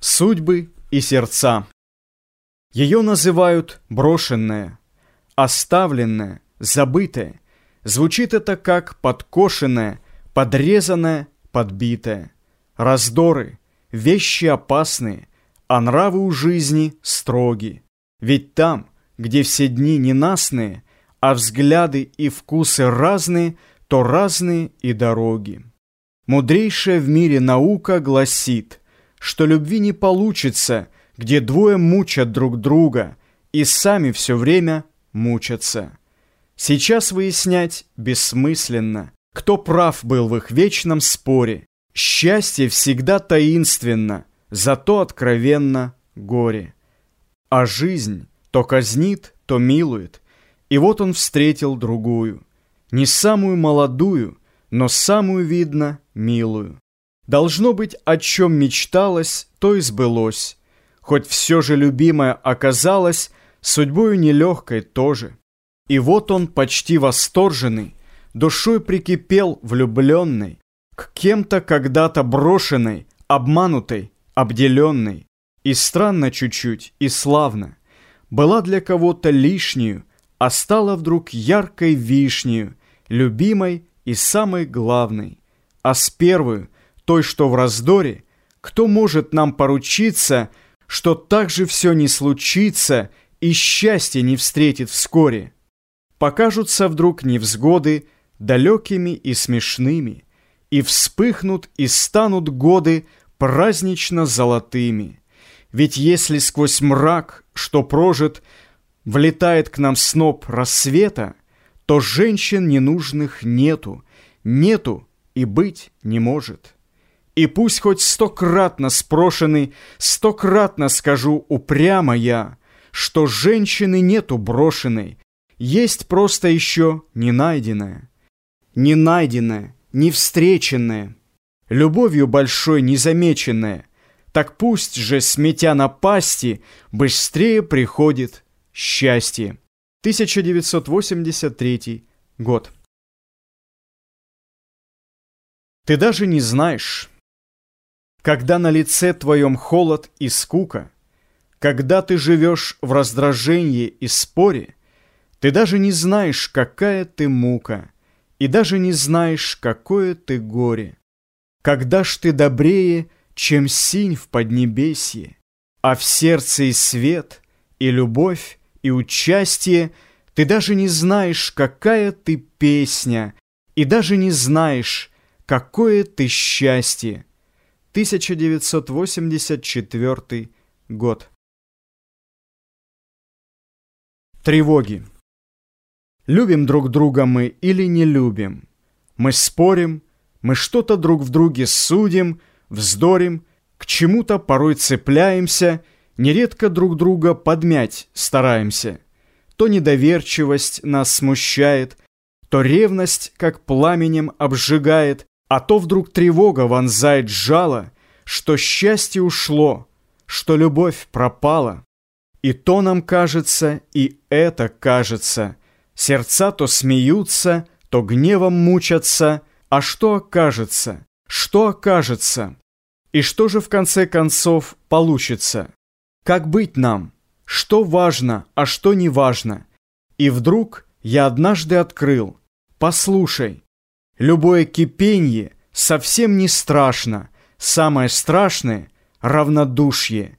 Судьбы и сердца. Ее называют брошенная, оставленная, забытая. Звучит это как подкошенная, подрезанная, подбитая. Раздоры, вещи опасные, а нравы у жизни строги. Ведь там, где все дни ненастные, а взгляды и вкусы разные, то разные и дороги. Мудрейшая в мире наука гласит – что любви не получится, где двое мучат друг друга и сами все время мучатся. Сейчас выяснять бессмысленно, кто прав был в их вечном споре. Счастье всегда таинственно, зато откровенно горе. А жизнь то казнит, то милует. И вот он встретил другую, не самую молодую, но самую, видно, милую. Должно быть, о чем мечталось, то и сбылось. Хоть все же любимое оказалось судьбою нелегкой тоже. И вот он, почти восторженный, душой прикипел влюбленный, к кем-то когда-то брошенной, обманутой, обделенной. И странно чуть-чуть, и славно. Была для кого-то лишнюю, а стала вдруг яркой вишнею, любимой и самой главной. А с первую — той, что в раздоре, кто может нам поручиться, что так же все не случится и счастье не встретит вскоре? Покажутся вдруг невзгоды далекими и смешными, и вспыхнут и станут годы празднично золотыми. Ведь если сквозь мрак, что прожит, влетает к нам сноп рассвета, то женщин ненужных нету, нету и быть не может. И пусть хоть стократно спрошенный, стократно скажу упрямо я, что женщины нету брошенной, есть просто еще не найденная. Не найденная, не встреченная, любовью большой незамеченная, так пусть же, сметя напасти, быстрее приходит счастье. 1983 год. Ты даже не знаешь, когда на лице твоем холод и скука, Когда ты живешь в раздражении и споре, Ты даже не знаешь, какая ты мука, И даже не знаешь, какое ты горе. Когда ж ты добрее, чем синь в поднебесье, А в сердце и свет, и любовь, и участие, Ты даже не знаешь, какая ты песня, И даже не знаешь, какое ты счастье. 1984 год. Тревоги. Любим друг друга мы или не любим. Мы спорим, мы что-то друг в друге судим, вздорим, к чему-то порой цепляемся, нередко друг друга подмять стараемся. То недоверчивость нас смущает, то ревность, как пламенем, обжигает, а то вдруг тревога вонзает жало, что счастье ушло, что любовь пропала. И то нам кажется, и это кажется. Сердца то смеются, то гневом мучатся. А что окажется? Что окажется? И что же в конце концов получится? Как быть нам? Что важно, а что не важно? И вдруг я однажды открыл. Послушай, Любое кипенье совсем не страшно. Самое страшное — равнодушие.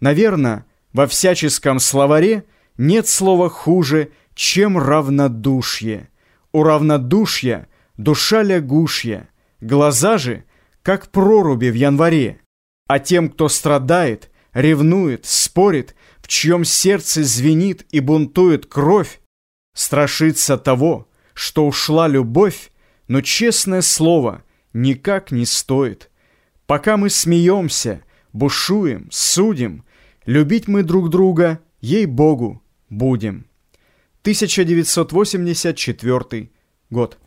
Наверное, во всяческом словаре нет слова хуже, чем равнодушие. У равнодушья душа лягушья, глаза же, как проруби в январе. А тем, кто страдает, ревнует, спорит, в чьем сердце звенит и бунтует кровь, страшится того, что ушла любовь, но честное слово никак не стоит. Пока мы смеемся, бушуем, судим, любить мы друг друга, ей-богу, будем. 1984 год.